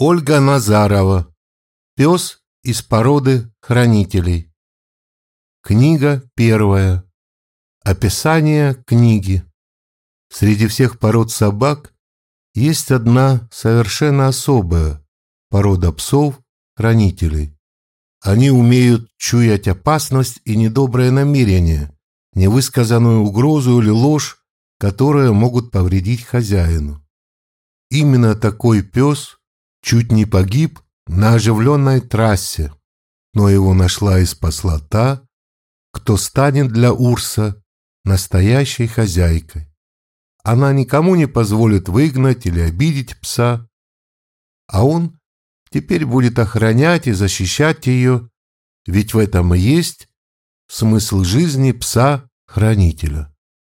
Ольга Назарова. Пес из породы хранителей. Книга первая. Описание книги. Среди всех пород собак есть одна совершенно особая порода псов-хранителей. Они умеют чуять опасность и недоброе намерение, невысказанную угрозу или ложь, которые могут повредить хозяину. Именно такой пес чуть не погиб на оживленной трассе, но его нашла и спасла та, кто станет для Урса настоящей хозяйкой. Она никому не позволит выгнать или обидеть пса, а он теперь будет охранять и защищать ее, ведь в этом и есть смысл жизни пса-хранителя.